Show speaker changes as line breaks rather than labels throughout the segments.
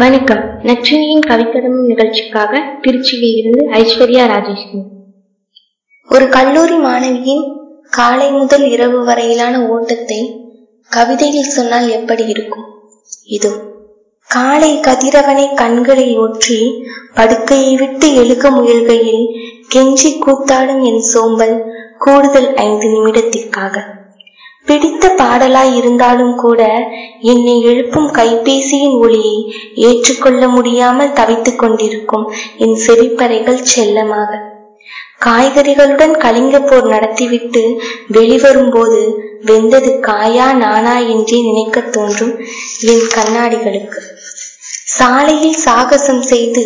வணக்கம். நற்றினியின் கவிக்கதமும் நிகழ்ச்சிக்காக திருச்சியில் இருந்து ஐஸ்வர்யா ராஜேஷ்குமார்.
ஒரு கல்லூரி மாணவியின் காலை முதல் இரவு வரையிலான ஓட்டத்தை கவிதையில் சொன்னால் எப்படி இருக்கும்? இதோ காலை கதிரவனை கண்களை ஒற்றி படுக்கையை விட்டு எழுக முயல்கையில் கெஞ்சி கூத்தாடும் என் சோம்பல் கூடுதல் ஐந்து நிமிடத்திற்காக. பிடித்த பாடலாய் இருந்தாலும் கூட என்னை எழுப்பும் கைபேசியின் ஒளியை ஏற்றுக்கொள்ள முடியாமல் தவித்துக் கொண்டிருக்கும் என் செவிப்பறைகள் செல்லமாக. காய்கறிகளுடன் கலிங்க போர் நடத்திவிட்டு வெளிவரும்போது வெந்தது காயா நானா என்றே நினைக்க தோன்றும் என் கண்ணாடிகளுக்கு. சாலையில் சாகசம் செய்து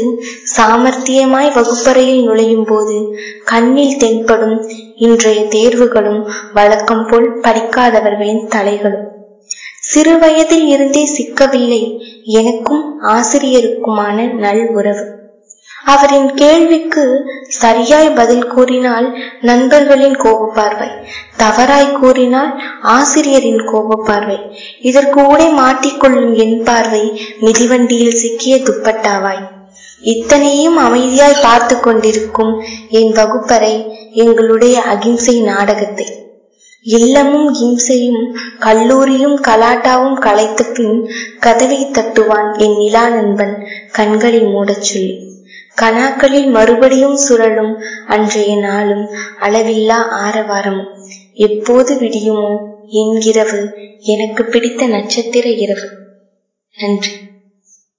சாமர்த்தியமாய் வகுப்பறையில் நுழையும் போது கண்ணில் தென்படும் இன்றைய தேர்வுகளும் வழக்கம் போல் படிக்காதவர்களின் தலைகளும். சிறு வயதில் இருந்தே சிக்கவில்லை. எனக்கும் ஆசிரியருக்குமான நல் உறவு. அவரின் கேள்விக்கு சரியாய் பதில் கூறினால் நண்பர்களின் கோப பார்வை தவறாய் கூறினால் ஆசிரியரின் கோப பார்வை இதற்கு ஊடே மாட்டிக்கொள்ளும் என் பார்வை மிதிவண்டியில் சிக்கிய துப்பட்டாவாய். இத்தனையும் அமைதியாய் பார்த்து கொண்டிருக்கும் என் வகுப்பறை எங்களுடைய அகிம்சை நாடகத்தை. இல்லமும் இம்சையும் கல்லூரியும் கலாட்டாவும் களைத்த பின் கதவை தட்டுவான் என் நிலா நண்பன் கண்களை மூடச் சொல்லி. கனாக்களில் மறுபடியும் சுழலும் அன்றைய நாளும் அளவில்லா ஆரவாரமும் எப்போது விடியுமோ என்கிறவு எனக்கு பிடித்த நட்சத்திர இரவு. நன்றி.